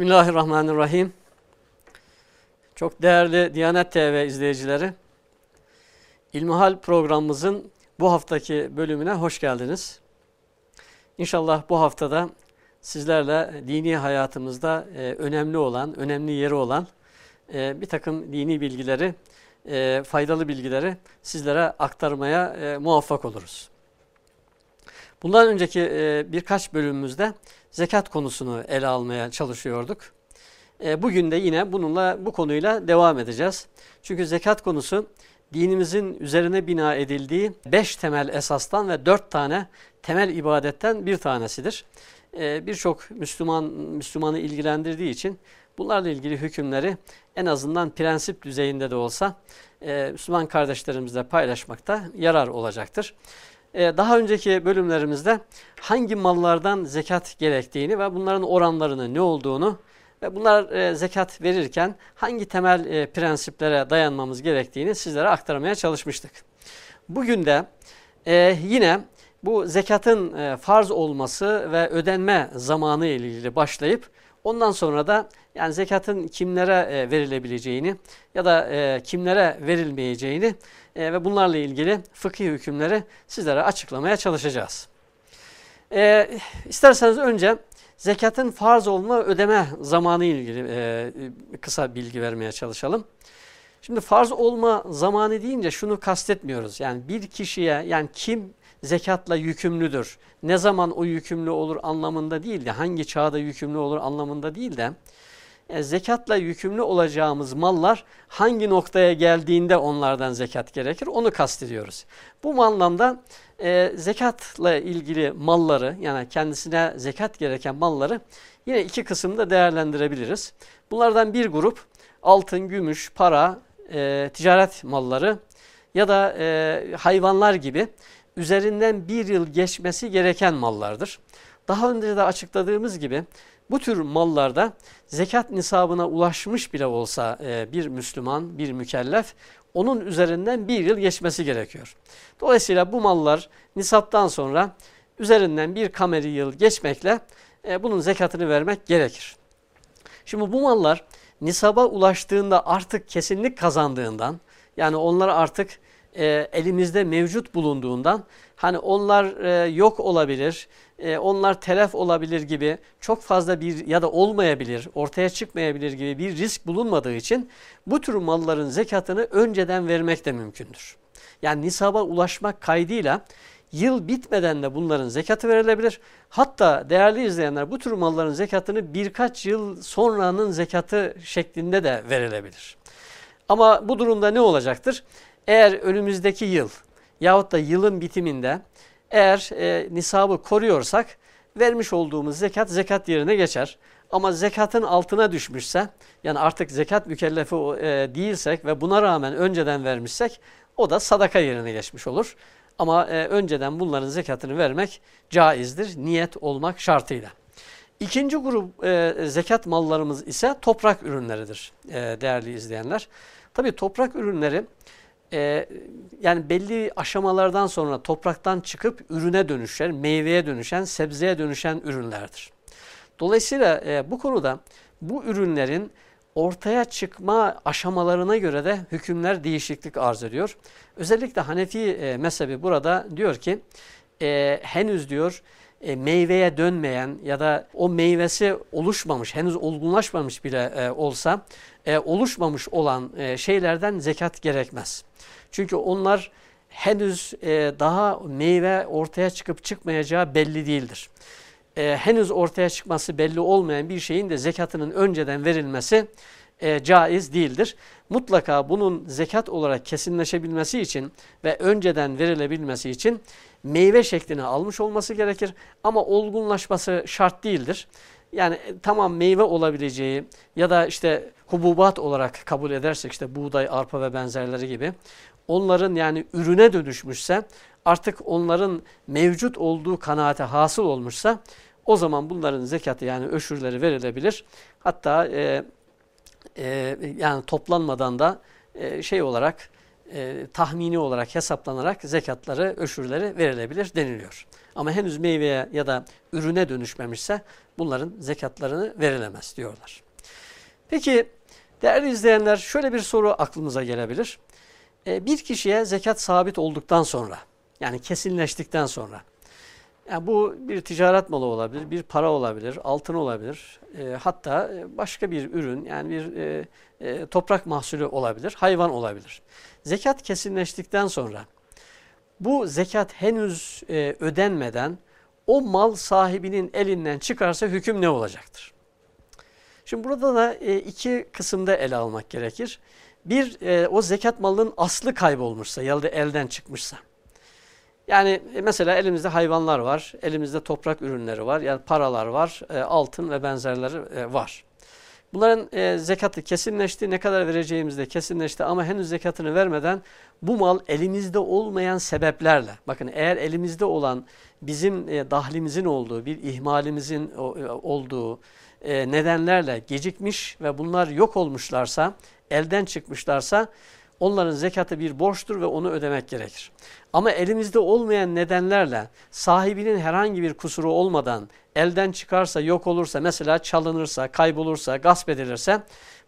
Bismillahirrahmanirrahim. Çok değerli Diyanet TV izleyicileri, İlmihal programımızın bu haftaki bölümüne hoş geldiniz. İnşallah bu haftada sizlerle dini hayatımızda e, önemli olan, önemli yeri olan e, bir takım dini bilgileri, e, faydalı bilgileri sizlere aktarmaya e, muvaffak oluruz. Bundan önceki e, birkaç bölümümüzde zekat konusunu ele almaya çalışıyorduk. E, bugün de yine bununla bu konuyla devam edeceğiz. Çünkü zekat konusu dinimizin üzerine bina edildiği beş temel esastan ve dört tane temel ibadetten bir tanesidir. E, Birçok Müslüman Müslümanı ilgilendirdiği için bunlarla ilgili hükümleri en azından prensip düzeyinde de olsa e, Müslüman kardeşlerimizle paylaşmakta yarar olacaktır. Ee, daha önceki bölümlerimizde hangi mallardan zekat gerektiğini ve bunların oranlarını ne olduğunu ve bunlar e, zekat verirken hangi temel e, prensiplere dayanmamız gerektiğini sizlere aktarmaya çalışmıştık. Bugün de e, yine bu zekatın farz olması ve ödenme zamanı ile ilgili başlayıp ondan sonra da yani zekatın kimlere verilebileceğini ya da kimlere verilmeyeceğini e, ve bunlarla ilgili fıkhi hükümleri sizlere açıklamaya çalışacağız. E, isterseniz önce zekatın farz olma ödeme zamanı ile ilgili e, kısa bilgi vermeye çalışalım. Şimdi farz olma zamanı deyince şunu kastetmiyoruz. Yani bir kişiye yani kim zekatla yükümlüdür, ne zaman o yükümlü olur anlamında değil de hangi çağda yükümlü olur anlamında değil de e, zekatla yükümlü olacağımız mallar hangi noktaya geldiğinde onlardan zekat gerekir onu kastediyoruz. Bu anlamda e, zekatla ilgili malları yani kendisine zekat gereken malları yine iki kısımda değerlendirebiliriz. Bunlardan bir grup altın, gümüş, para, e, ticaret malları ya da e, hayvanlar gibi üzerinden bir yıl geçmesi gereken mallardır. Daha önce de açıkladığımız gibi bu tür mallarda zekat nisabına ulaşmış bile olsa e, bir Müslüman, bir mükellef onun üzerinden bir yıl geçmesi gerekiyor. Dolayısıyla bu mallar nisaptan sonra üzerinden bir kameri yıl geçmekle e, bunun zekatını vermek gerekir. Şimdi bu mallar nisaba ulaştığında artık kesinlik kazandığından yani onlar artık e, elimizde mevcut bulunduğundan hani onlar e, yok olabilir, e, onlar telef olabilir gibi çok fazla bir ya da olmayabilir, ortaya çıkmayabilir gibi bir risk bulunmadığı için bu tür malların zekatını önceden vermek de mümkündür. Yani nisaba ulaşmak kaydıyla yıl bitmeden de bunların zekatı verilebilir. Hatta değerli izleyenler bu tür malların zekatını birkaç yıl sonranın zekatı şeklinde de verilebilir. Ama bu durumda ne olacaktır? Eğer önümüzdeki yıl yahut da yılın bitiminde eğer e, nisabı koruyorsak vermiş olduğumuz zekat zekat yerine geçer. Ama zekatın altına düşmüşse yani artık zekat mükellefi e, değilsek ve buna rağmen önceden vermişsek o da sadaka yerine geçmiş olur. Ama e, önceden bunların zekatını vermek caizdir niyet olmak şartıyla. İkinci grup e, zekat mallarımız ise toprak ürünleridir e, değerli izleyenler. Tabi toprak ürünleri e, yani belli aşamalardan sonra topraktan çıkıp ürüne dönüşen, meyveye dönüşen, sebzeye dönüşen ürünlerdir. Dolayısıyla e, bu konuda bu ürünlerin ortaya çıkma aşamalarına göre de hükümler değişiklik arz ediyor. Özellikle Hanefi e, mezhebi burada diyor ki e, henüz diyor e, meyveye dönmeyen ya da o meyvesi oluşmamış, henüz olgunlaşmamış bile e, olsa e, oluşmamış olan e, şeylerden zekat gerekmez. Çünkü onlar henüz e, daha meyve ortaya çıkıp çıkmayacağı belli değildir. E, henüz ortaya çıkması belli olmayan bir şeyin de zekatının önceden verilmesi e, caiz değildir. Mutlaka bunun zekat olarak kesinleşebilmesi için ve önceden verilebilmesi için meyve şeklini almış olması gerekir. Ama olgunlaşması şart değildir. Yani e, tamam meyve olabileceği ya da işte hububat olarak kabul edersek işte buğday, arpa ve benzerleri gibi onların yani ürüne dönüşmüşse artık onların mevcut olduğu kanaate hasıl olmuşsa o zaman bunların zekatı yani öşürleri verilebilir. Hatta e, e, yani toplanmadan da e, şey olarak e, tahmini olarak hesaplanarak zekatları, öşürleri verilebilir deniliyor. Ama henüz meyveye ya da ürüne dönüşmemişse bunların zekatlarını verilemez diyorlar. Peki değerli izleyenler şöyle bir soru aklımıza gelebilir. E, bir kişiye zekat sabit olduktan sonra yani kesinleştikten sonra yani bu bir ticaret malı olabilir, bir para olabilir, altın olabilir, e, hatta başka bir ürün yani bir e, e, toprak mahsulü olabilir, hayvan olabilir. Zekat kesinleştikten sonra bu zekat henüz e, ödenmeden o mal sahibinin elinden çıkarsa hüküm ne olacaktır? Şimdi burada da e, iki kısımda ele almak gerekir. Bir, e, o zekat malının aslı kaybolmuşsa ya da elden çıkmışsa. Yani e, mesela elimizde hayvanlar var, elimizde toprak ürünleri var, yani paralar var, e, altın ve benzerleri e, var. Bunların zekatı kesinleşti, ne kadar vereceğimiz de kesinleşti ama henüz zekatını vermeden bu mal elimizde olmayan sebeplerle, bakın eğer elimizde olan bizim dahlimizin olduğu, bir ihmalimizin olduğu nedenlerle gecikmiş ve bunlar yok olmuşlarsa, elden çıkmışlarsa onların zekatı bir borçtur ve onu ödemek gerekir. Ama elimizde olmayan nedenlerle sahibinin herhangi bir kusuru olmadan elden çıkarsa, yok olursa, mesela çalınırsa, kaybolursa, gasp edilirse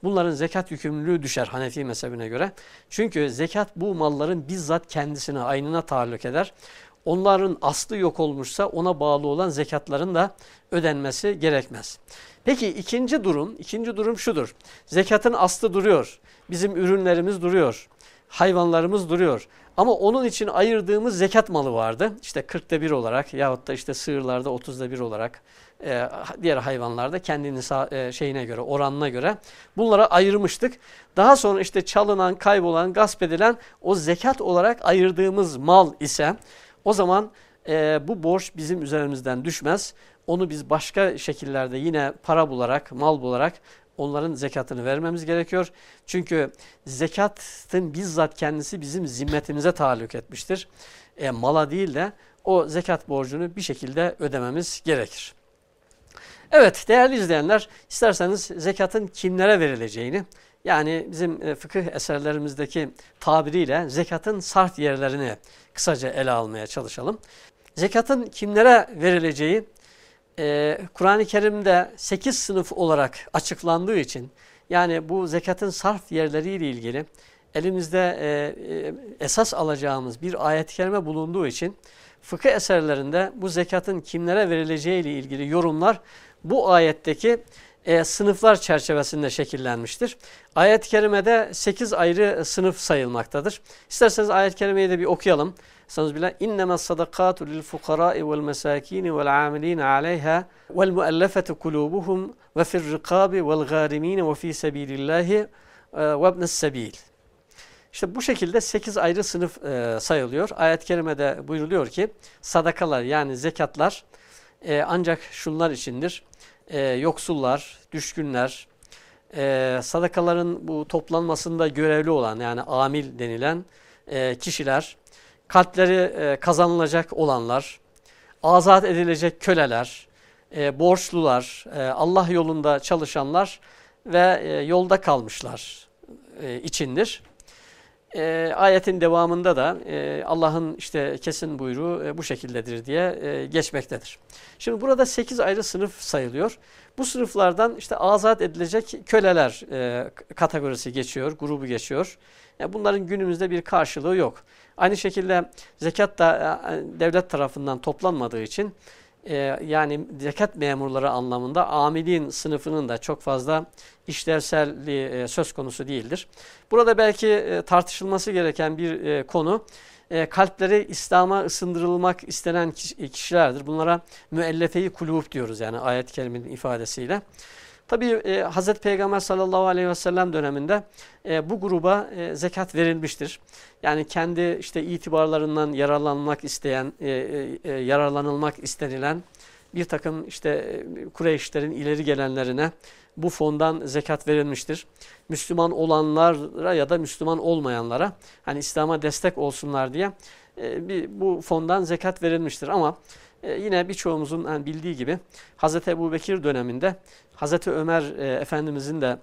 bunların zekat yükümlülüğü düşer Hanefi mezhebine göre. Çünkü zekat bu malların bizzat kendisine, aynına taalluk eder. Onların aslı yok olmuşsa ona bağlı olan zekatların da ödenmesi gerekmez. Peki ikinci durum, ikinci durum şudur. Zekatın aslı duruyor. Bizim ürünlerimiz duruyor. Hayvanlarımız duruyor. Ama onun için ayırdığımız zekat malı vardı. İşte 40'ta bir olarak yahut da işte sığırlarda 30'da bir olarak e, diğer hayvanlarda kendini e, şeyine göre, oranına göre bunlara ayırmıştık. Daha sonra işte çalınan, kaybolan, gasp edilen o zekat olarak ayırdığımız mal ise o zaman e, bu borç bizim üzerimizden düşmez. Onu biz başka şekillerde yine para bularak, mal bularak onların zekatını vermemiz gerekiyor. Çünkü zekatın bizzat kendisi bizim zimmetimize taalluk etmiştir. E, mala değil de o zekat borcunu bir şekilde ödememiz gerekir. Evet değerli izleyenler isterseniz zekatın kimlere verileceğini yani bizim e, fıkıh eserlerimizdeki tabiriyle zekatın sart yerlerini kısaca ele almaya çalışalım. Zekatın kimlere verileceği e, Kur'an-ı Kerim'de 8 sınıf olarak açıklandığı için yani bu zekatın sarf yerleriyle ilgili elimizde e, e, esas alacağımız bir ayet-i kerime bulunduğu için fıkıh eserlerinde bu zekatın kimlere verileceği ile ilgili yorumlar bu ayetteki e, sınıflar çerçevesinde şekillenmiştir. Ayet-i kerimede 8 ayrı sınıf sayılmaktadır. İsterseniz ayet-i kerimeyi de bir okuyalım. Estağfirullah. İnnemâ sadakâtu lil fukarâi vel mesâkîni vel âmilîne aleyhâ vel muallafati kulûbuhum ve fir rikâbi vel gârimîne ve fî sebîlillâhi e, ve ibnes sebîl. İşte bu şekilde 8 ayrı sınıf e, sayılıyor. Ayet-i kerimede buyruluyor ki sadakalar yani zekatlar e, ancak şunlar içindir. E, yoksullar, düşkünler, e, sadakaların bu toplanmasında görevli olan yani amil denilen e, kişiler, kalpleri e, kazanılacak olanlar, azat edilecek köleler, e, borçlular, e, Allah yolunda çalışanlar ve yolda kalmışlar içindir. E, ayetin devamında da e, Allah'ın işte kesin buyruğu e, bu şekildedir diye e, geçmektedir. Şimdi burada 8 ayrı sınıf sayılıyor. Bu sınıflardan işte azat edilecek köleler e, kategorisi geçiyor, grubu geçiyor. Yani bunların günümüzde bir karşılığı yok. Aynı şekilde zekat da e, devlet tarafından toplanmadığı için e, yani zekat memurları anlamında amilin sınıfının da çok fazla işlevselliği e, söz konusu değildir. Burada belki tartışılması gereken bir konu kalpleri İslam'a ısındırılmak istenen kişilerdir. Bunlara müellefe-i kulub diyoruz yani ayet-i kerimenin ifadesiyle. Tabi e, Hazreti Peygamber sallallahu aleyhi ve sellem döneminde e, bu gruba e, zekat verilmiştir. Yani kendi işte itibarlarından yararlanmak isteyen, e, e, e, yararlanılmak istenilen bir takım işte e, Kureyşlerin ileri gelenlerine bu fondan zekat verilmiştir. Müslüman olanlara ya da Müslüman olmayanlara hani İslam'a destek olsunlar diye e, bir, bu fondan zekat verilmiştir. Ama e, yine birçoğumuzun yani bildiği gibi Hazreti Ebu Bekir döneminde Hazreti Ömer e, Efendimizin de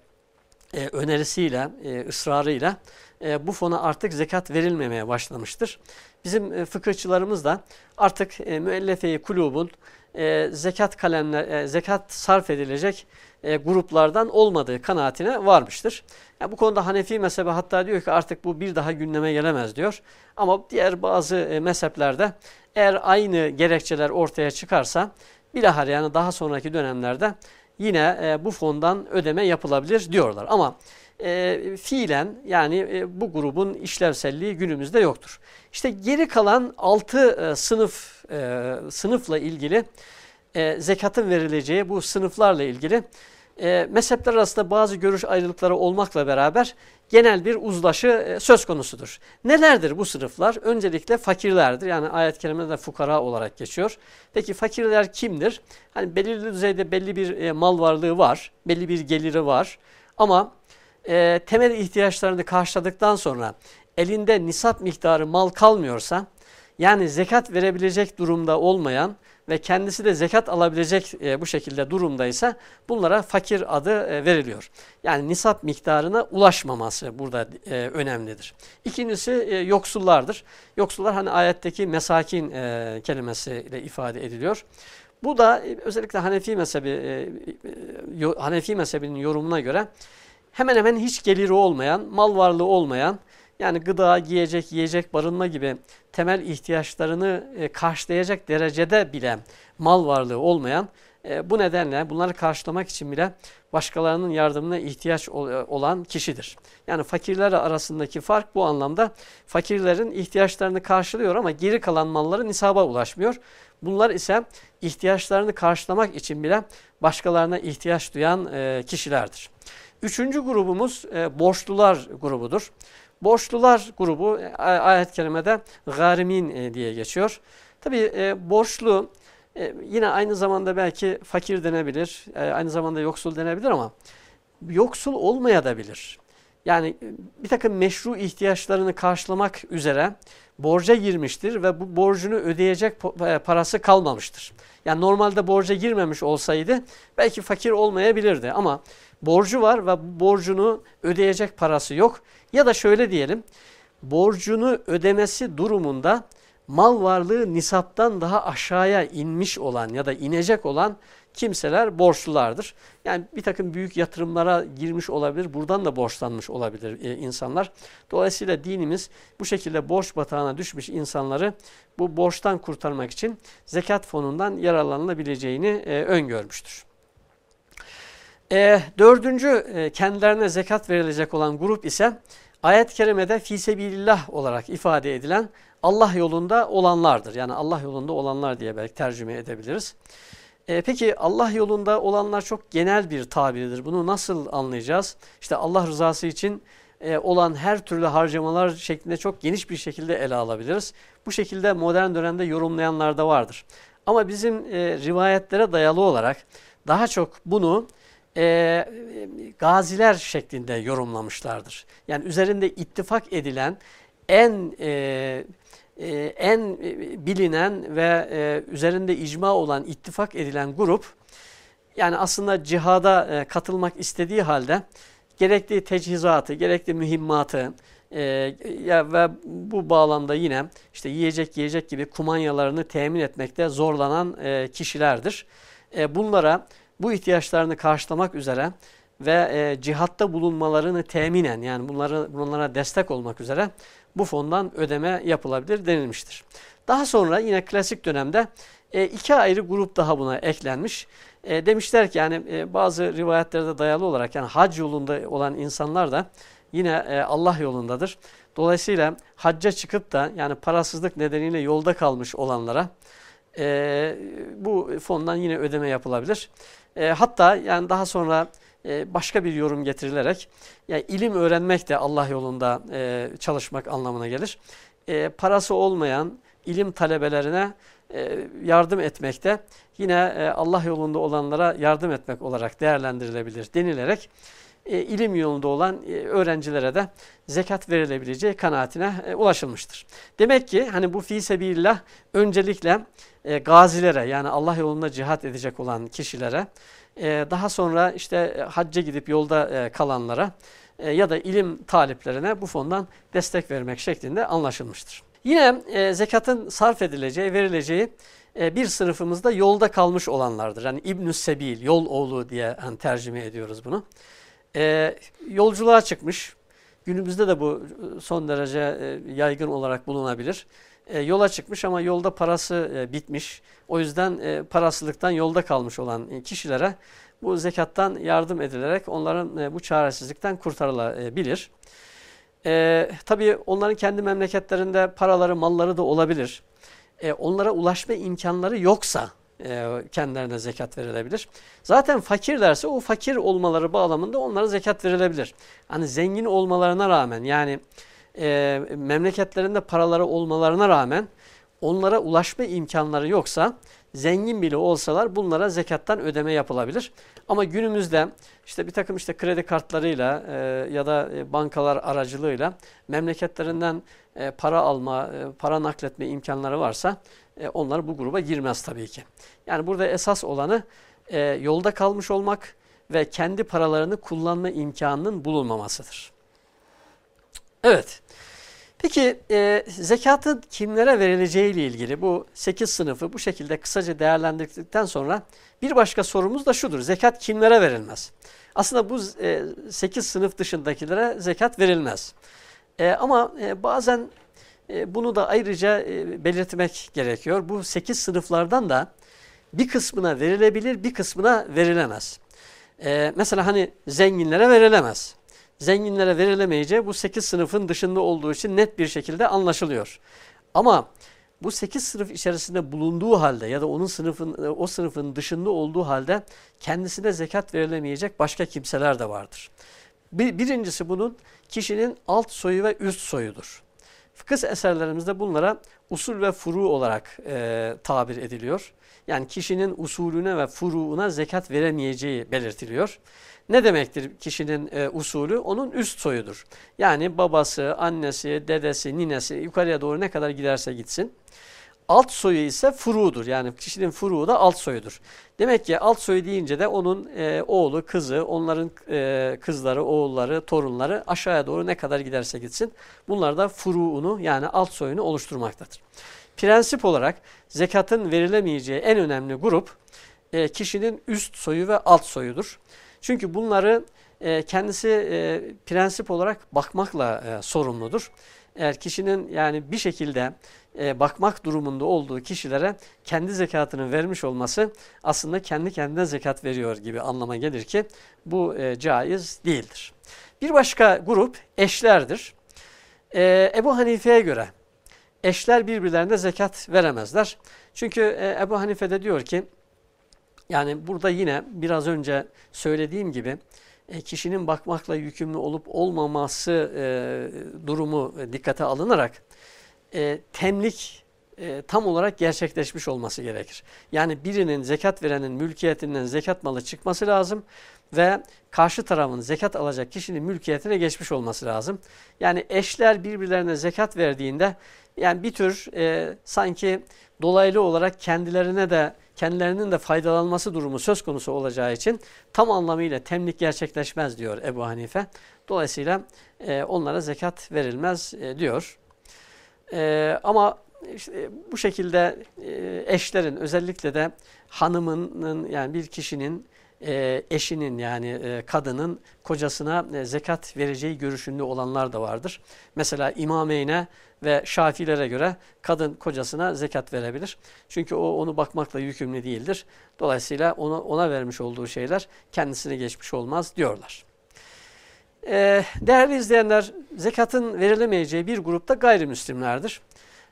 e, önerisiyle, e, ısrarıyla e, bu fona artık zekat verilmemeye başlamıştır. Bizim e, fıkıhçılarımız da artık e, müellefe-i kulubun e, zekat kalemler, e, zekat sarf edilecek e, gruplardan olmadığı kanaatine varmıştır. Yani bu konuda Hanefi mezhebi hatta diyor ki artık bu bir daha gündeme gelemez diyor. Ama diğer bazı e, mezheplerde eğer aynı gerekçeler ortaya çıkarsa bilahare yani daha sonraki dönemlerde yine e, bu fondan ödeme yapılabilir diyorlar. Ama e, fiilen yani e, bu grubun işlevselliği günümüzde yoktur. İşte geri kalan 6 e, sınıf e, sınıfla ilgili e, zekatın verileceği bu sınıflarla ilgili e, mezhepler arasında bazı görüş ayrılıkları olmakla beraber genel bir uzlaşı e, söz konusudur. Nelerdir bu sınıflar? Öncelikle fakirlerdir. Yani ayet-i kerimede fukara olarak geçiyor. Peki fakirler kimdir? Hani belirli düzeyde belli bir e, mal varlığı var, belli bir geliri var. Ama e, temel ihtiyaçlarını karşıladıktan sonra elinde nisap miktarı mal kalmıyorsa, yani zekat verebilecek durumda olmayan ve kendisi de zekat alabilecek e, bu şekilde durumdaysa bunlara fakir adı e, veriliyor. Yani nisap miktarına ulaşmaması burada e, önemlidir. İkincisi e, yoksullardır. Yoksullar hani ayetteki mesakin e, kelimesiyle ifade ediliyor. Bu da e, özellikle Hanefi mezhebi e, e, Hanefi mezhebinin yorumuna göre hemen hemen hiç geliri olmayan, mal varlığı olmayan yani gıda, giyecek, yiyecek, barınma gibi temel ihtiyaçlarını e, karşılayacak derecede bile mal varlığı olmayan e, bu nedenle bunları karşılamak için bile başkalarının yardımına ihtiyaç e, olan kişidir. Yani fakirler arasındaki fark bu anlamda fakirlerin ihtiyaçlarını karşılıyor ama geri kalan malları nisaba ulaşmıyor. Bunlar ise ihtiyaçlarını karşılamak için bile başkalarına ihtiyaç duyan kişilerdir. Üçüncü grubumuz borçlular grubudur. Borçlular grubu e, ayet-i kerimede garimin e, diye geçiyor. Tabi e, borçlu e, yine aynı zamanda belki fakir denebilir, e, aynı zamanda yoksul denebilir ama yoksul olmaya da bilir. Yani e, bir takım meşru ihtiyaçlarını karşılamak üzere borca girmiştir ve bu borcunu ödeyecek parası kalmamıştır. Yani normalde borca girmemiş olsaydı belki fakir olmayabilirdi ama borcu var ve bu borcunu ödeyecek parası yok. Ya da şöyle diyelim, borcunu ödemesi durumunda mal varlığı nisaptan daha aşağıya inmiş olan ya da inecek olan kimseler borçlulardır. Yani bir takım büyük yatırımlara girmiş olabilir, buradan da borçlanmış olabilir e, insanlar. Dolayısıyla dinimiz bu şekilde borç batağına düşmüş insanları bu borçtan kurtarmak için zekat fonundan yararlanılabileceğini e, öngörmüştür. E, dördüncü e, kendilerine zekat verilecek olan grup ise ayet-i kerimede fisebilillah olarak ifade edilen Allah yolunda olanlardır. Yani Allah yolunda olanlar diye belki tercüme edebiliriz. E, peki Allah yolunda olanlar çok genel bir tabirdir. Bunu nasıl anlayacağız? İşte Allah rızası için e, olan her türlü harcamalar şeklinde çok geniş bir şekilde ele alabiliriz. Bu şekilde modern dönemde yorumlayanlar da vardır. Ama bizim e, rivayetlere dayalı olarak daha çok bunu e, gaziler şeklinde yorumlamışlardır. Yani üzerinde ittifak edilen en e, e, en bilinen ve e, üzerinde icma olan ittifak edilen grup yani aslında cihada e, katılmak istediği halde gerekli tecihizatı, gerekli mühimmatı e, ve bu bağlamda yine işte yiyecek yiyecek gibi kumanyalarını temin etmekte zorlanan e, kişilerdir. E, bunlara bu ihtiyaçlarını karşılamak üzere ve e, cihatta bulunmalarını teminen yani bunları bunlara destek olmak üzere bu fondan ödeme yapılabilir denilmiştir. Daha sonra yine klasik dönemde e, iki ayrı grup daha buna eklenmiş. E, demişler ki yani e, bazı rivayetlerde dayalı olarak yani hac yolunda olan insanlar da yine e, Allah yolundadır. Dolayısıyla hacca çıkıp da yani parasızlık nedeniyle yolda kalmış olanlara e, bu fondan yine ödeme yapılabilir. E, hatta yani daha sonra e, başka bir yorum getirilerek yani ilim öğrenmek de Allah yolunda e, çalışmak anlamına gelir. E, parası olmayan ilim talebelerine e, yardım etmekte yine e, Allah yolunda olanlara yardım etmek olarak değerlendirilebilir denilerek e, ilim yolunda olan e, öğrencilere de zekat verilebileceği kanaatine e, ulaşılmıştır. Demek ki hani bu fi sebillah öncelikle gazilere yani Allah yolunda cihat edecek olan kişilere daha sonra işte e, hacca gidip yolda kalanlara ya da ilim taliplerine bu fondan destek vermek şeklinde anlaşılmıştır. Yine zekatın sarf edileceği, verileceği bir sınıfımızda yolda kalmış olanlardır. Yani İbn-i Sebil, yol oğlu diye hani tercüme ediyoruz bunu. E, yolculuğa çıkmış, günümüzde de bu son derece e, yaygın olarak bulunabilir. E, yola çıkmış ama yolda parası e, bitmiş. O yüzden e, yolda kalmış olan e, kişilere bu zekattan yardım edilerek onların e, bu çaresizlikten kurtarılabilir. E, tabii onların kendi memleketlerinde paraları, malları da olabilir. E, onlara ulaşma imkanları yoksa e, kendilerine zekat verilebilir. Zaten fakirlerse o fakir olmaları bağlamında onlara zekat verilebilir. Hani zengin olmalarına rağmen yani e, memleketlerinde paraları olmalarına rağmen onlara ulaşma imkanları yoksa zengin bile olsalar bunlara zekattan ödeme yapılabilir. Ama günümüzde işte bir takım işte kredi kartlarıyla e, ya da e, bankalar aracılığıyla memleketlerinden e, para alma, e, para nakletme imkanları varsa e, onlar bu gruba girmez tabii ki. Yani burada esas olanı e, yolda kalmış olmak ve kendi paralarını kullanma imkanının bulunmamasıdır. Evet. Peki e, zekatın kimlere verileceği ile ilgili bu 8 sınıfı bu şekilde kısaca değerlendirdikten sonra bir başka sorumuz da şudur. Zekat kimlere verilmez? Aslında bu e, 8 sınıf dışındakilere zekat verilmez. E, ama e, bazen bunu da ayrıca e, belirtmek gerekiyor. Bu 8 sınıflardan da bir kısmına verilebilir, bir kısmına verilemez. E, mesela hani zenginlere verilemez zenginlere verilemeyeceği bu 8 sınıfın dışında olduğu için net bir şekilde anlaşılıyor. Ama bu 8 sınıf içerisinde bulunduğu halde ya da onun sınıfın o sınıfın dışında olduğu halde kendisine zekat verilemeyecek başka kimseler de vardır. Bir, birincisi bunun kişinin alt soyu ve üst soyudur. Fıkıh eserlerimizde bunlara usul ve furu olarak e, tabir ediliyor. Yani kişinin usulüne ve furuuna zekat veremeyeceği belirtiliyor. Ne demektir kişinin e, usulü? Onun üst soyudur. Yani babası, annesi, dedesi, ninesi yukarıya doğru ne kadar giderse gitsin. Alt soyu ise furudur. Yani kişinin furuğu da alt soyudur. Demek ki alt soyu deyince de onun e, oğlu, kızı, onların e, kızları, oğulları, torunları aşağıya doğru ne kadar giderse gitsin. Bunlar da furuğunu yani alt soyunu oluşturmaktadır. Prensip olarak zekatın verilemeyeceği en önemli grup e, kişinin üst soyu ve alt soyudur. Çünkü bunları e, kendisi e, prensip olarak bakmakla e, sorumludur. Eğer kişinin yani bir şekilde e, bakmak durumunda olduğu kişilere kendi zekatını vermiş olması aslında kendi kendine zekat veriyor gibi anlama gelir ki bu e, caiz değildir. Bir başka grup eşlerdir. E, Ebu Hanife'ye göre eşler birbirlerine zekat veremezler. Çünkü e, Ebu Hanife de diyor ki yani burada yine biraz önce söylediğim gibi kişinin bakmakla yükümlü olup olmaması e, durumu dikkate alınarak e, temlik e, tam olarak gerçekleşmiş olması gerekir. Yani birinin zekat verenin mülkiyetinden zekat malı çıkması lazım ve karşı tarafın zekat alacak kişinin mülkiyetine geçmiş olması lazım. Yani eşler birbirlerine zekat verdiğinde yani bir tür e, sanki dolaylı olarak kendilerine de kendilerinin de faydalanması durumu söz konusu olacağı için tam anlamıyla temlik gerçekleşmez diyor Ebu Hanife. Dolayısıyla e, onlara zekat verilmez e, diyor. E, ama işte bu şekilde e, eşlerin özellikle de hanımının yani bir kişinin e, eşinin yani e, kadının kocasına e, zekat vereceği görüşünde olanlar da vardır. Mesela imameyne ve şafilere göre kadın kocasına zekat verebilir. Çünkü o onu bakmakla yükümlü değildir. Dolayısıyla ona, ona vermiş olduğu şeyler kendisine geçmiş olmaz diyorlar. Ee, değerli izleyenler, zekatın verilemeyeceği bir grupta gayrimüslimlerdir.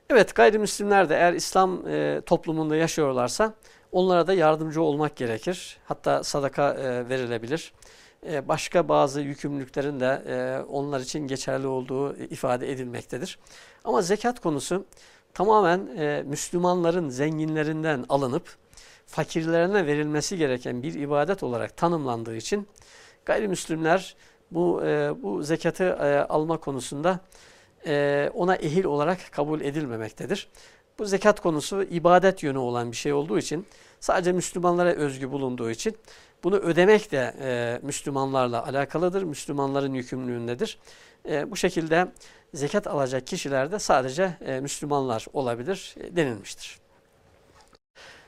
Evet gayrimüslimler de eğer İslam e, toplumunda yaşıyorlarsa onlara da yardımcı olmak gerekir. Hatta sadaka e, verilebilir. E, başka bazı yükümlülüklerin de e, onlar için geçerli olduğu ifade edilmektedir. Ama zekat konusu tamamen e, Müslümanların zenginlerinden alınıp fakirlerine verilmesi gereken bir ibadet olarak tanımlandığı için gayrimüslimler bu bu zekatı alma konusunda ona ehil olarak kabul edilmemektedir. Bu zekat konusu ibadet yönü olan bir şey olduğu için sadece Müslümanlara özgü bulunduğu için bunu ödemek de e, Müslümanlarla alakalıdır. Müslümanların yükümlülüğündedir. E, bu şekilde zekat alacak kişiler de sadece e, Müslümanlar olabilir e, denilmiştir.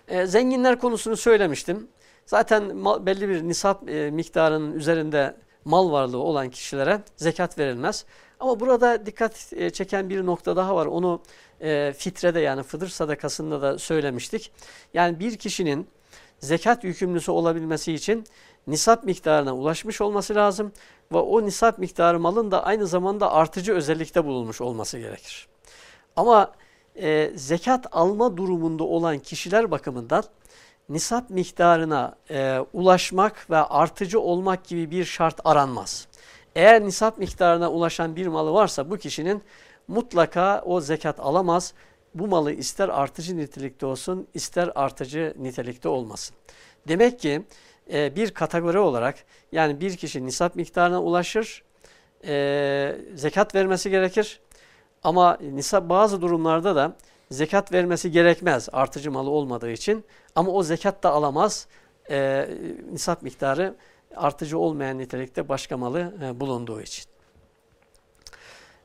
E, zenginler konusunu söylemiştim. Zaten mal, belli bir nisap e, miktarının üzerinde mal varlığı olan kişilere zekat verilmez. Ama burada dikkat e, çeken bir nokta daha var. Onu e, fitrede yani fıdır sadakasında da söylemiştik. Yani bir kişinin zekat yükümlüsü olabilmesi için nisap miktarına ulaşmış olması lazım ve o nisap miktarı malın da aynı zamanda artıcı özellikte bulunmuş olması gerekir. Ama e, zekat alma durumunda olan kişiler bakımından nisap miktarına e, ulaşmak ve artıcı olmak gibi bir şart aranmaz. Eğer nisap miktarına ulaşan bir malı varsa bu kişinin mutlaka o zekat alamaz. Bu malı ister artıcı nitelikte olsun ister artıcı nitelikte olmasın. Demek ki e, bir kategori olarak yani bir kişi nisap miktarına ulaşır, e, zekat vermesi gerekir. Ama nisap bazı durumlarda da zekat vermesi gerekmez artıcı malı olmadığı için. Ama o zekat da alamaz. E, nisap miktarı artıcı olmayan nitelikte başka malı e, bulunduğu için.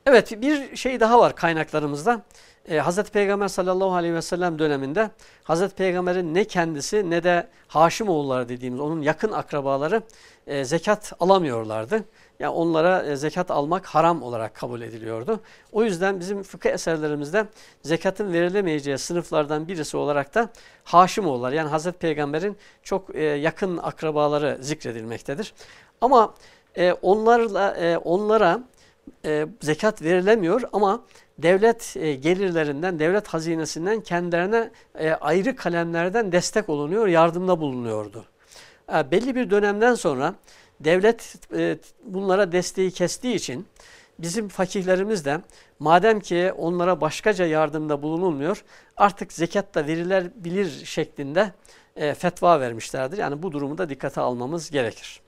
Evet bir şey daha var kaynaklarımızda. Ee, Hazreti Peygamber sallallahu aleyhi ve sellem döneminde Hazreti Peygamber'in ne kendisi ne de Haşimoğulları dediğimiz onun yakın akrabaları e, zekat alamıyorlardı. Yani onlara e, zekat almak haram olarak kabul ediliyordu. O yüzden bizim fıkıh eserlerimizde zekatın verilemeyeceği sınıflardan birisi olarak da Haşimoğullar yani Hazreti Peygamber'in çok e, yakın akrabaları zikredilmektedir. Ama e, onlarla e, onlara e, zekat verilemiyor ama devlet e, gelirlerinden, devlet hazinesinden kendilerine e, ayrı kalemlerden destek olunuyor, yardımda bulunuyordu. E, belli bir dönemden sonra devlet e, bunlara desteği kestiği için bizim fakihlerimiz de madem ki onlara başkaca yardımda bulunulmuyor artık zekat da verilebilir şeklinde e, fetva vermişlerdir. Yani bu durumu da dikkate almamız gerekir.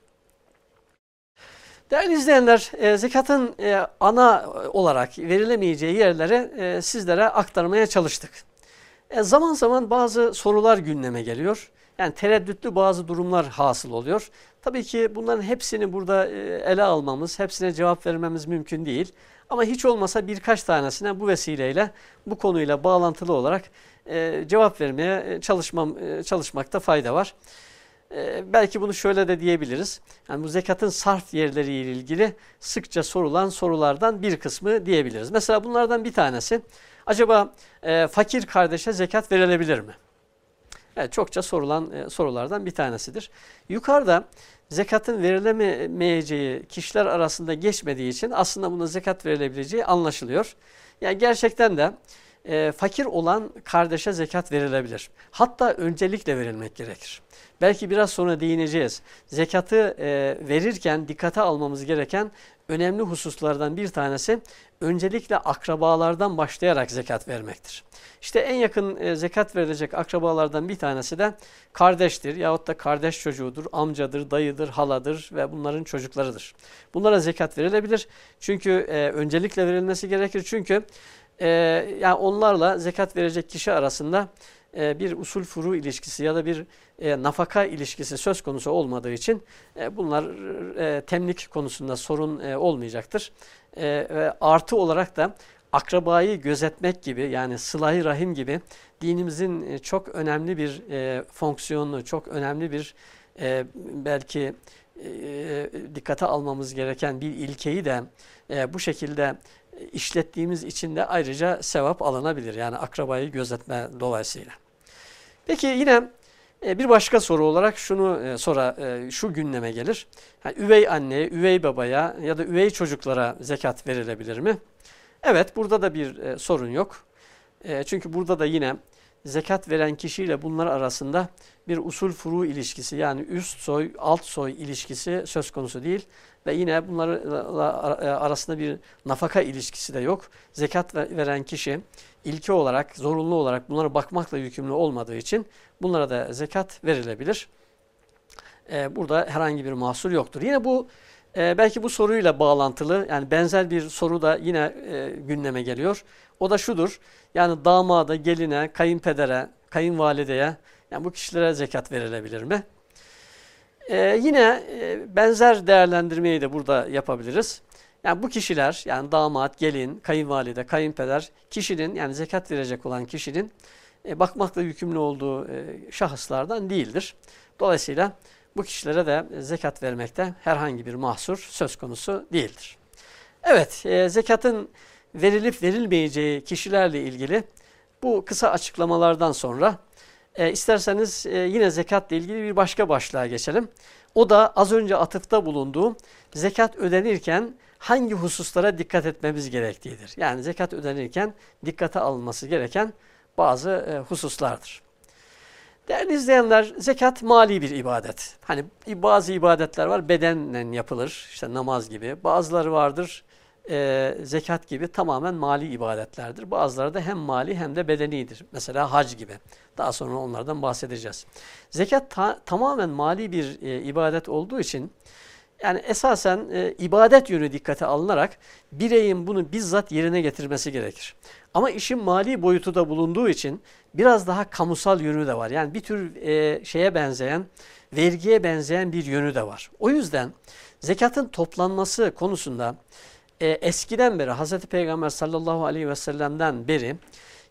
Değerli izleyenler, e, zekatın e, ana olarak verilemeyeceği yerlere e, sizlere aktarmaya çalıştık. E, zaman zaman bazı sorular gündeme geliyor. Yani tereddütlü bazı durumlar hasıl oluyor. Tabii ki bunların hepsini burada ele almamız, hepsine cevap vermemiz mümkün değil. Ama hiç olmasa birkaç tanesine bu vesileyle bu konuyla bağlantılı olarak cevap vermeye çalışmam, çalışmakta fayda var. Ee, belki bunu şöyle de diyebiliriz. Yani bu zekatın sarf yerleriyle ilgili sıkça sorulan sorulardan bir kısmı diyebiliriz. Mesela bunlardan bir tanesi acaba e, fakir kardeşe zekat verilebilir mi? Evet, çokça sorulan e, sorulardan bir tanesidir. Yukarıda zekatın verilemeyeceği kişiler arasında geçmediği için aslında buna zekat verilebileceği anlaşılıyor. Yani gerçekten de e, fakir olan kardeşe zekat verilebilir. Hatta öncelikle verilmek gerekir. Belki biraz sonra değineceğiz. Zekatı e, verirken dikkate almamız gereken önemli hususlardan bir tanesi öncelikle akrabalardan başlayarak zekat vermektir. İşte en yakın e, zekat verilecek akrabalardan bir tanesi de kardeştir yahut da kardeş çocuğudur, amcadır, dayıdır, haladır ve bunların çocuklarıdır. Bunlara zekat verilebilir. Çünkü e, öncelikle verilmesi gerekir. Çünkü e, yani onlarla zekat verecek kişi arasında e, bir usul furu ilişkisi ya da bir e, nafaka ilişkisi söz konusu olmadığı için e, bunlar temlik konusunda sorun olmayacaktır. Artı olarak da akrabayı gözetmek gibi yani sıla rahim gibi dinimizin çok önemli bir fonksiyonu, çok önemli bir e, belki e, dikkate almamız gereken bir ilkeyi de bu şekilde işlettiğimiz için de ayrıca sevap alınabilir. Yani akrabayı gözetme dolayısıyla. Peki yine bir başka soru olarak şunu sonra şu gündeme gelir. Yani üvey anneye, üvey babaya ya da üvey çocuklara zekat verilebilir mi? Evet burada da bir sorun yok. Çünkü burada da yine zekat veren kişiyle bunlar arasında bir usul furu ilişkisi yani üst soy alt soy ilişkisi söz konusu değil ve yine bunlar arasında bir nafaka ilişkisi de yok. Zekat veren kişi ilki olarak zorunlu olarak bunlara bakmakla yükümlü olmadığı için bunlara da zekat verilebilir. Ee, burada herhangi bir mahsur yoktur. Yine bu e, belki bu soruyla bağlantılı yani benzer bir soru da yine e, gündeme geliyor. O da şudur. Yani damada, geline, kayınpedere, kayınvalideye Yani bu kişilere zekat verilebilir mi? Ee, yine e, benzer değerlendirmeyi de burada yapabiliriz. Yani bu kişiler yani damat, gelin, kayınvalide, kayınpeder kişinin yani zekat verecek olan kişinin e, bakmakla yükümlü olduğu e, şahıslardan değildir. Dolayısıyla bu kişilere de zekat vermekte herhangi bir mahsur söz konusu değildir. Evet, e, zekatın verilip verilmeyeceği kişilerle ilgili bu kısa açıklamalardan sonra e, isterseniz e, yine zekatla ilgili bir başka başlığa geçelim. O da az önce atıfta bulunduğum zekat ödenirken hangi hususlara dikkat etmemiz gerektiğidir. Yani zekat ödenirken dikkate alınması gereken bazı e, hususlardır. Değerli izleyenler, zekat mali bir ibadet. Hani bazı ibadetler var bedenle yapılır, işte namaz gibi. Bazıları vardır e, zekat gibi tamamen mali ibadetlerdir. Bazıları da hem mali hem de bedenidir. Mesela hac gibi. Daha sonra onlardan bahsedeceğiz. Zekat ta tamamen mali bir e, ibadet olduğu için yani esasen e, ibadet yönü dikkate alınarak bireyin bunu bizzat yerine getirmesi gerekir. Ama işin mali boyutu da bulunduğu için biraz daha kamusal yönü de var. Yani bir tür e, şeye benzeyen, vergiye benzeyen bir yönü de var. O yüzden zekatın toplanması konusunda e, eskiden beri Hz. Peygamber sallallahu aleyhi ve sellem'den beri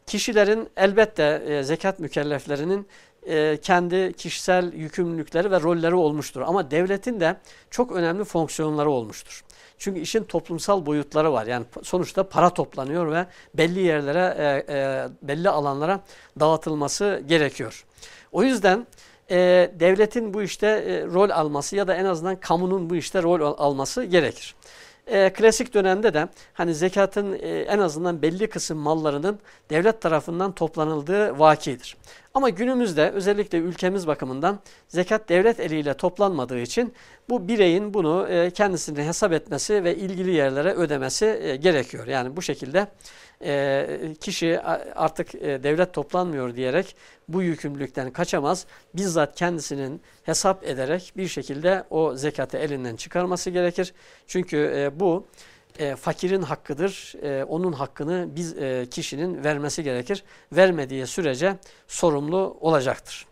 kişilerin elbette e, zekat mükelleflerinin e, kendi kişisel yükümlülükleri ve rolleri olmuştur. Ama devletin de çok önemli fonksiyonları olmuştur. Çünkü işin toplumsal boyutları var. Yani sonuçta para toplanıyor ve belli yerlere, e, e, belli alanlara dağıtılması gerekiyor. O yüzden e, devletin bu işte e, rol alması ya da en azından kamunun bu işte rol alması gerekir. E, klasik dönemde de hani zekatın e, en azından belli kısım mallarının devlet tarafından toplanıldığı vakidir. Ama günümüzde özellikle ülkemiz bakımından zekat devlet eliyle toplanmadığı için bu bireyin bunu e, kendisine hesap etmesi ve ilgili yerlere ödemesi e, gerekiyor. Yani bu şekilde e, kişi artık e, devlet toplanmıyor diyerek bu yükümlülükten kaçamaz. Bizzat kendisinin hesap ederek bir şekilde o zekatı elinden çıkarması gerekir. Çünkü e, bu fakirin hakkıdır. Onun hakkını biz kişinin vermesi gerekir. Vermediği sürece sorumlu olacaktır.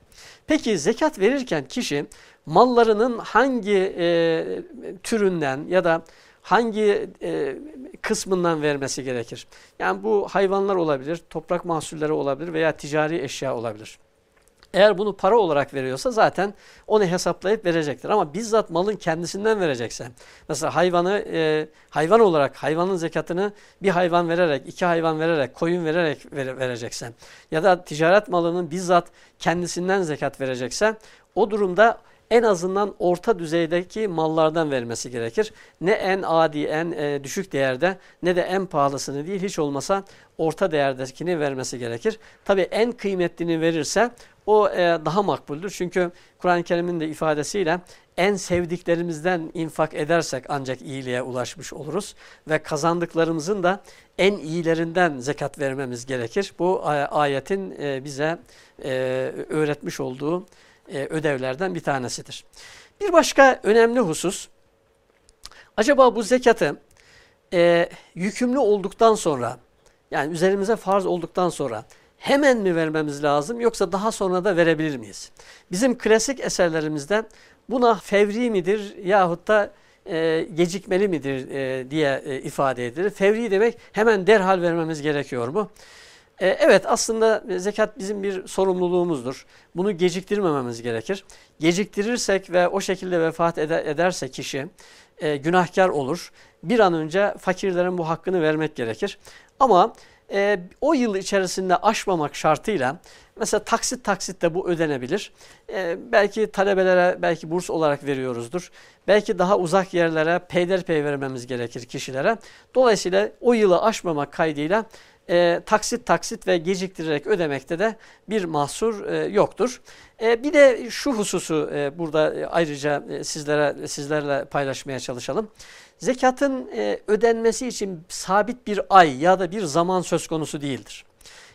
Peki zekat verirken kişi mallarının hangi türünden ya da hangi e, kısmından vermesi gerekir? Yani bu hayvanlar olabilir, toprak mahsulleri olabilir veya ticari eşya olabilir. Eğer bunu para olarak veriyorsa zaten onu hesaplayıp verecektir. Ama bizzat malın kendisinden vereceksen, mesela hayvanı e, hayvan olarak hayvanın zekatını bir hayvan vererek, iki hayvan vererek, koyun vererek ver, vereceksen ya da ticaret malının bizzat kendisinden zekat vereceksen o durumda en azından orta düzeydeki mallardan vermesi gerekir. Ne en adi, en e, düşük değerde ne de en pahalısını değil hiç olmasa orta değerdekini vermesi gerekir. Tabi en kıymetlini verirse o e, daha makbuldür. Çünkü Kur'an-ı Kerim'in de ifadesiyle en sevdiklerimizden infak edersek ancak iyiliğe ulaşmış oluruz. Ve kazandıklarımızın da en iyilerinden zekat vermemiz gerekir. Bu ayetin e, bize e, öğretmiş olduğu e, ödevlerden bir tanesidir. Bir başka önemli husus, acaba bu zekatı e, yükümlü olduktan sonra, yani üzerimize farz olduktan sonra hemen mi vermemiz lazım yoksa daha sonra da verebilir miyiz? Bizim klasik eserlerimizden buna fevri midir yahut da e, gecikmeli midir e, diye e, ifade edilir. Fevri demek hemen derhal vermemiz gerekiyor mu? E, evet aslında zekat bizim bir sorumluluğumuzdur. Bunu geciktirmememiz gerekir. Geciktirirsek ve o şekilde vefat ederse kişi e, günahkar olur. Bir an önce fakirlerin bu hakkını vermek gerekir. Ama e, o yıl içerisinde aşmamak şartıyla mesela taksit taksit de bu ödenebilir. E, belki talebelere belki burs olarak veriyoruzdur. Belki daha uzak yerlere peyderpey vermemiz gerekir kişilere. Dolayısıyla o yılı aşmamak kaydıyla e, taksit taksit ve geciktirerek ödemekte de bir mahsur e, yoktur. E, bir de şu hususu e, burada ayrıca e, sizlere sizlerle paylaşmaya çalışalım. Zekatın e, ödenmesi için sabit bir ay ya da bir zaman söz konusu değildir.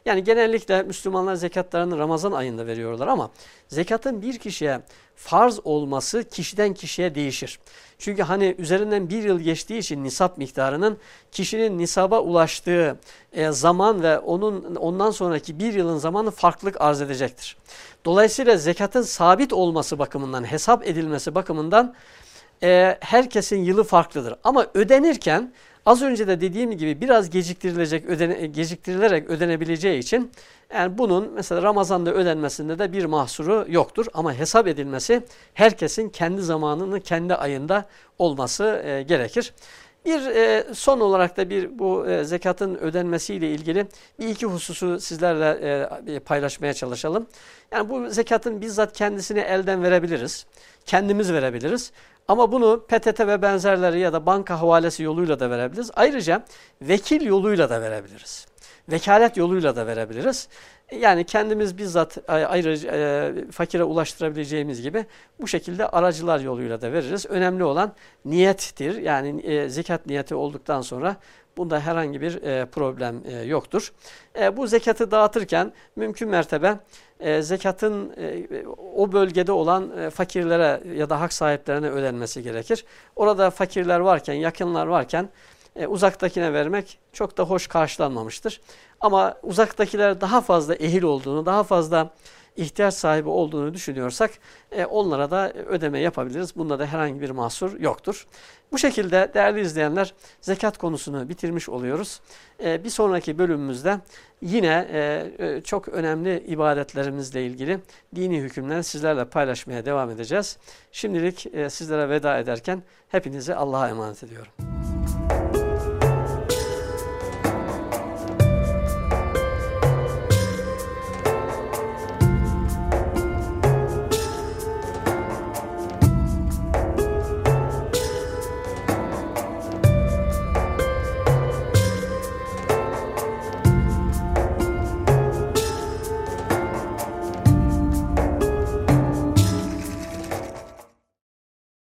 Yani genellikle Müslümanlar zekatlarını Ramazan ayında veriyorlar ama zekatın bir kişiye farz olması kişiden kişiye değişir. Çünkü hani üzerinden bir yıl geçtiği için nisap miktarının kişinin nisaba ulaştığı e, zaman ve onun ondan sonraki bir yılın zamanı farklılık arz edecektir. Dolayısıyla zekatın sabit olması bakımından, hesap edilmesi bakımından e, herkesin yılı farklıdır. Ama ödenirken az önce de dediğim gibi biraz geciktirilecek, ödene, geciktirilerek ödenebileceği için yani bunun mesela Ramazan'da ödenmesinde de bir mahsuru yoktur. Ama hesap edilmesi herkesin kendi zamanını kendi ayında olması e, gerekir. Bir e, son olarak da bir bu e, zekatın ödenmesiyle ilgili bir iki hususu sizlerle e, paylaşmaya çalışalım. Yani bu zekatın bizzat kendisini elden verebiliriz. Kendimiz verebiliriz. Ama bunu PTT ve benzerleri ya da banka havalesi yoluyla da verebiliriz. Ayrıca vekil yoluyla da verebiliriz. Vekalet yoluyla da verebiliriz. Yani kendimiz bizzat ayrı e, fakire ulaştırabileceğimiz gibi bu şekilde aracılar yoluyla da veririz. Önemli olan niyettir. Yani e, zekat niyeti olduktan sonra bunda herhangi bir e, problem e, yoktur. E, bu zekatı dağıtırken mümkün mertebe e, zekatın e, o bölgede olan e, fakirlere ya da hak sahiplerine ödenmesi gerekir. Orada fakirler varken, yakınlar varken e, uzaktakine vermek çok da hoş karşılanmamıştır. Ama uzaktakiler daha fazla ehil olduğunu, daha fazla ihtiyaç sahibi olduğunu düşünüyorsak e, onlara da ödeme yapabiliriz. Bunda da herhangi bir mahsur yoktur. Bu şekilde değerli izleyenler zekat konusunu bitirmiş oluyoruz. E, bir sonraki bölümümüzde yine e, e çok önemli ibadetlerimizle ilgili dini hükümleri sizlerle paylaşmaya devam edeceğiz. Şimdilik e, sizlere veda ederken hepinizi Allah'a emanet ediyorum.